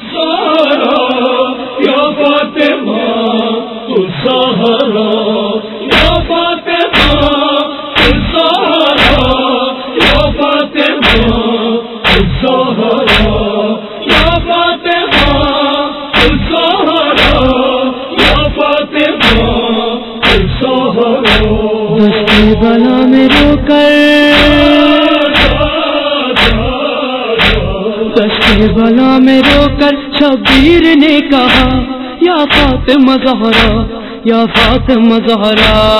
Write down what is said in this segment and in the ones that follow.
سو بلا میں رو کر شبیر نے کہا، یا فاطمہ زہرا، یا فاطمہ زہرا۔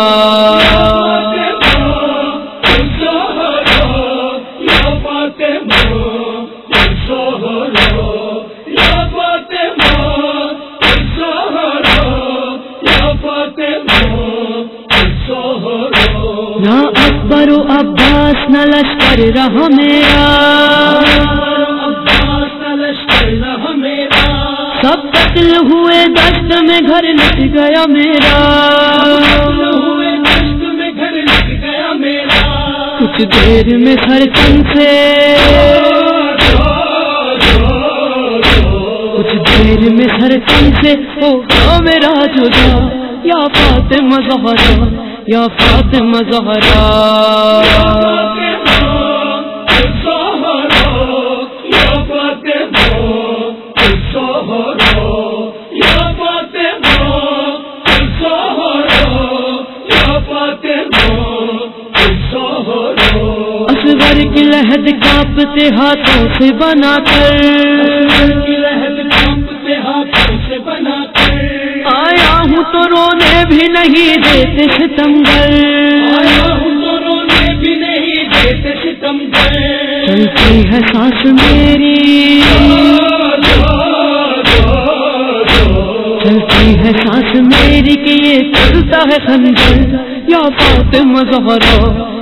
نہ اکبر و عباس، نہ لشکر رہا میرا۔ قتل ہوئے دست میں گھر لٹ گیا میرا۔ کچھ دیر میں سر کن سے۔ کچھ دیر میں سر کن سے ہوگا میرا جدا یا فاطمہ زہرا، یا فاطمہ زہرا۔ لہد کانپتے ہاتھوں سے بنا کر۔ آیا ہوں تو رونے بھی نہیں دیتے ستمگر چلتی ہے سانس میری۔ چلتی ہے سانس میری کہ یہ چلتا ہے خنجر۔ یا فاطمہ زہرا۔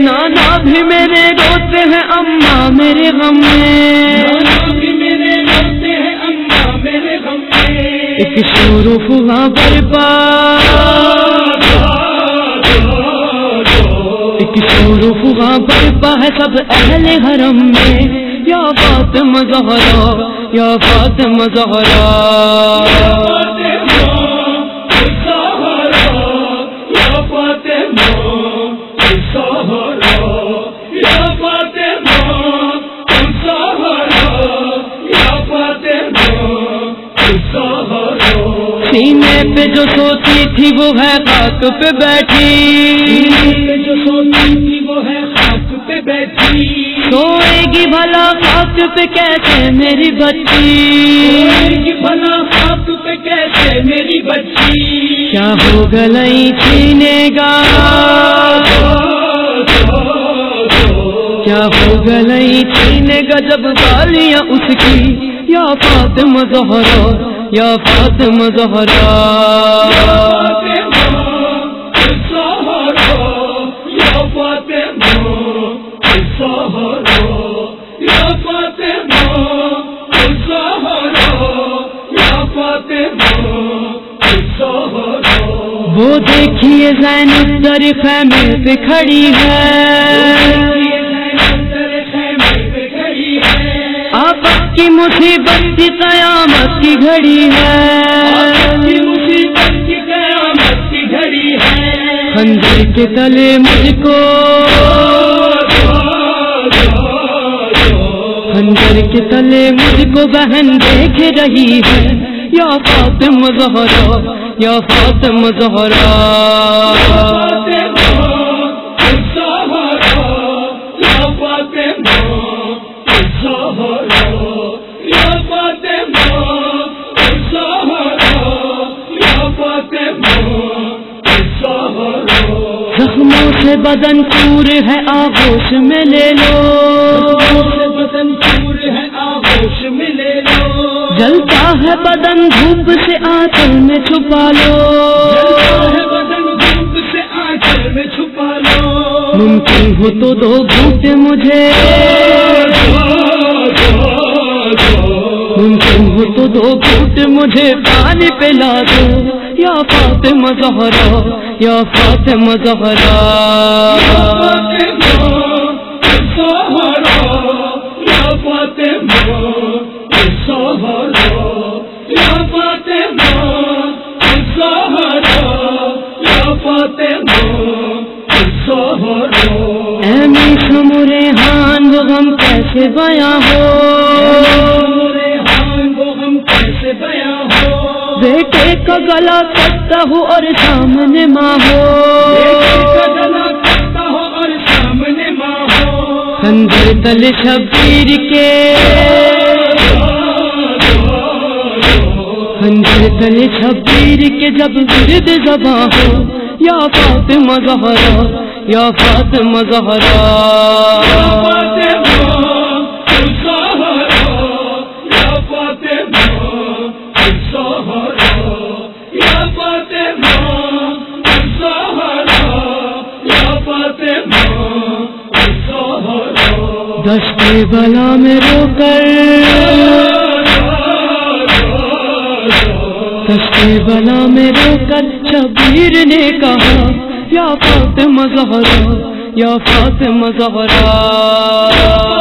نانا بھی میرے روتے ہیں اما میرے غم میں۔ ایک شور فغا برپا ایک شور فغا برپا ہے سب اہل حرم میں۔ یا فاطمہ زہرا یا فاطمہ زہرا۔ سینے پہ جو سوتی تھی وہ ہے خاک پہ بیٹھی۔ جو سوتی تھی وہ ہے خاک پہ بیٹھی۔ سوئے گی بھلا خاک پہ کیسے میری بچی؟ بنا خاک پہ کیسے میری بچی؟ کیا ہو گلئی چھینے گا؟ کیا ہو گلئی چھینے گا جب بالیاں اس کی؟ یا فاطمہ زہرا۔ یا فاطمہ زہرا. وہ دیکھیے زین در خیمے پہ کھڑی ہے. کی مصیبت کی قیامت کی گھڑی ہے۔ خنجر کے تلے مجھ کو۔ خنجر کے تلے مجھ کو بہن دیکھ رہی ہے۔ یا فاطمہ زہرا یا فاطمہ زہرا۔ سے بدن پور ہے آگوش میں لے لو۔ بدن پور ہے آگوش میں لے لو جلتا ہے بدن دھوپ سے آچل میں چھپا لو۔ بدن سے میں چھپا لو ممکن ہو تو دو گھوٹے مجھے۔ ممکن ہو تو دو گھوٹے مجھے پانی پہ لا دو۔ یا پاتے مزہ یا فاطمہ زہرا. امی سمرے ہان وہ غم کیسے بیاں ہو؟ بیٹے کا گلا کٹتا ہو۔ اور سامنے ماں ہو۔ خنجر تل شبیر کے۔ خنجر تل شبیر کے جب ورد زباں ہو۔ یا فاطمہ زہرا یا فاطمہ زہرا۔ دست بلا میں رو کر۔ دست بلا میں رو کر۔ شبیر نے کہا، یا فاطمہ زہرا، یا فاطمہ زہرا۔